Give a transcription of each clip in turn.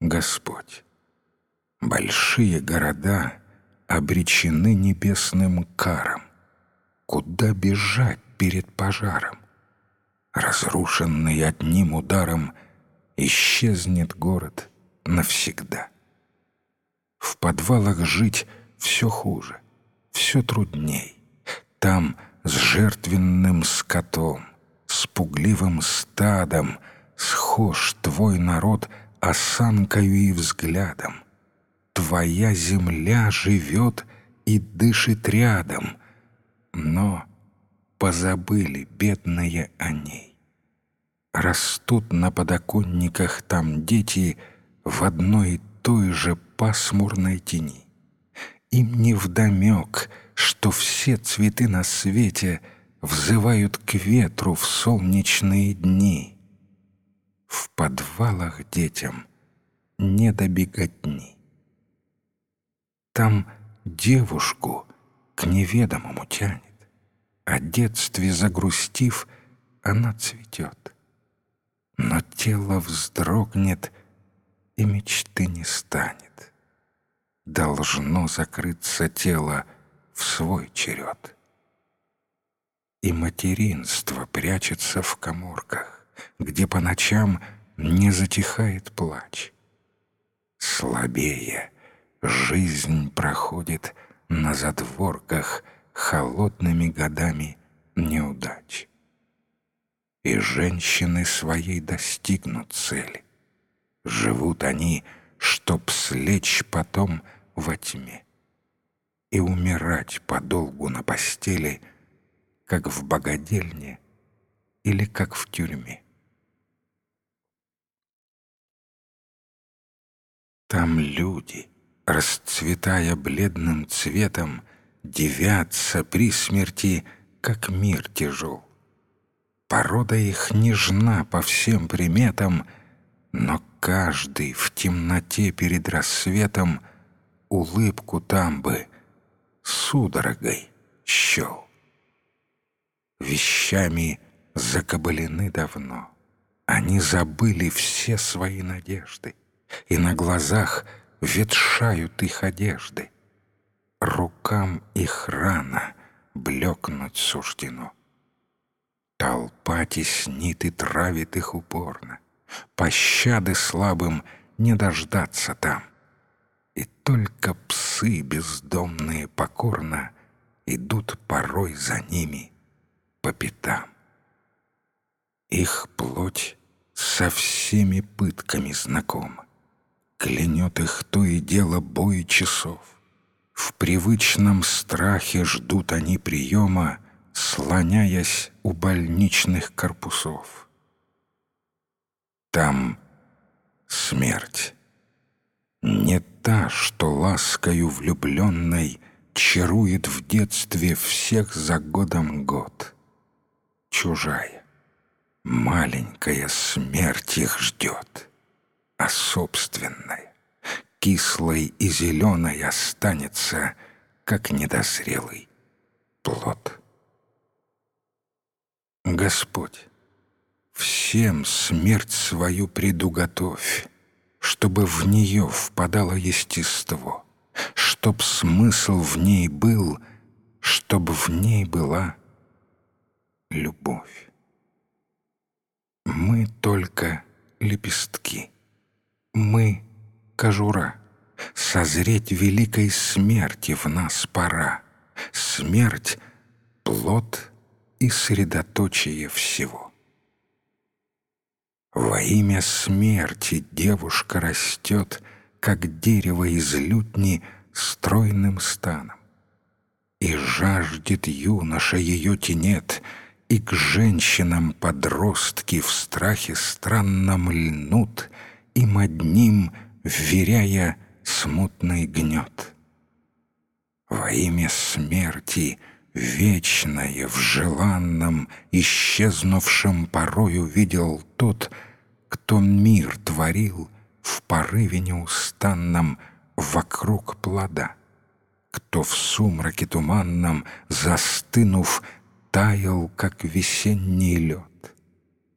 Господь. Большие города обречены небесным каром. Куда бежать перед пожаром? Разрушенный одним ударом исчезнет город навсегда. В подвалах жить все хуже, все трудней. Там с жертвенным скотом, с пугливым стадом схож твой народ осанкою и взглядом. Твоя земля живет и дышит рядом, но позабыли бедные о ней. Растут на подоконниках там дети в одной и той же пасмурной тени. Им невдомек, что все цветы на свете взывают к ветру в солнечные дни. В подвалах детям не до беготни. Там девушку к неведомому тянет, о детстве загрустив, она цветет. Но тело вздрогнет, и мечты не станет. Должно закрыться тело в свой черед. И материнство прячется в коморках, где по ночам не затихает плач. Слабее жизнь проходит на задворках холодными годами неудач. И женщины своей достигнут цели. Живут они, чтоб слечь потом во тьме и умирать подолгу на постели, как в богадельне или как в тюрьме. Там люди, расцветая бледным цветом, девятся при смерти, как мир тяжел. Порода их нежна по всем приметам, но каждый в темноте перед рассветом улыбку там бы — судорогой щел. Вещами закабалены давно. Они забыли все свои надежды, и на глазах ветшают их одежды. Рукам их рано блекнуть суждено. Толпа теснит и травит их упорно. Пощады слабым не дождаться там — и только псы бездомные покорно идут порой за ними по пятам. Их плоть со всеми пытками знакома. Клянет их то и дело бой часов. В привычном страхе ждут они приема, слоняясь у больничных корпусов. Там смерть. Не та, что ласкою влюбленной Чарует в детстве всех за годом год. Чужая, маленькая смерть их ждет, Собственная, кислой и зеленой Останется, как недозрелый плод. Господь, всем смерть свою предуготовь, чтобы в нее впадало естество, чтоб смысл в ней был, чтобы в ней была любовь. Мы только лепестки, мы — кожура, созреть великой смерти в нас пора. Смерть — плод и средоточие всего. Во имя смерти девушка растет, как дерево из лютни стройным станом. И жаждет юноша ее тенет, и к женщинам подростки в страхе странном льнут, им одним вверяя смутный гнет. Во имя смерти вечное в желанном, исчезнувшем порою видел тот, кто мир творил в порыве неустанном вокруг плода, кто в сумраке туманном, застынув, таял, как весенний лед,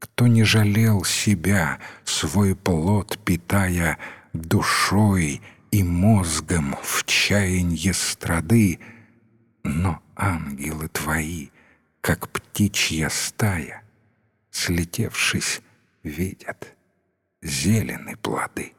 кто не жалел себя, свой плод питая душой и мозгом в чаянье страды, но ангелы твои, как птичья стая, слетевшись, видят зеленые плоды.